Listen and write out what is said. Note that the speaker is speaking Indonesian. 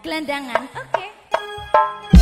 Gelandangan. Oke. Okay.